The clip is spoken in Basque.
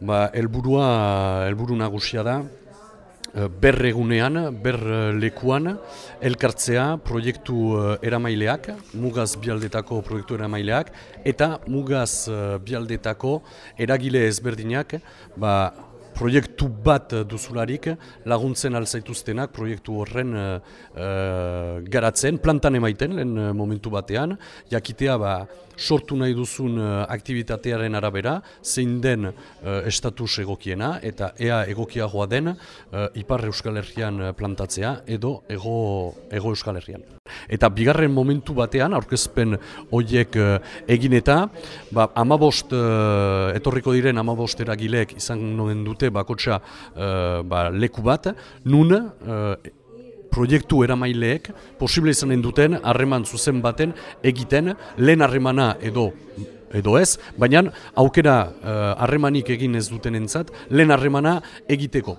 Ba, elburua, elburu nagusia da, eh, berregunean, berlekuan, elkartzea proiektu eh, eramaileak, mugaz bialdetako proiektu eramaileak, eta mugaz eh, bialdetako eragile ezberdinak, ba, proiektu bat duzularik laguntzen alzaituztenak proiektu horren garatzen, plantan emaiten lehen momentu batean, jakitea ba, sortu nahi duzun uh, aktivitatearen arabera, zein den uh, estatus egokiena, eta ea egokiagoa den uh, Ipar Euskal Herrian plantatzea edo Ego, Ego Euskal Herrian. Eta bigarren momentu batean, aurkezpen horiek uh, egin eta, ba, amabost, uh, etorriko diren amabost eragilek izan noen dute bakotxa uh, ba, leku bat, nun proiektu eramaileek posible izanen duten harreman zuzen baten egiten lehen harremana edo edo ez, baina aukera eh, harremanik egin ez duten entzat, lehen harremana egiteko.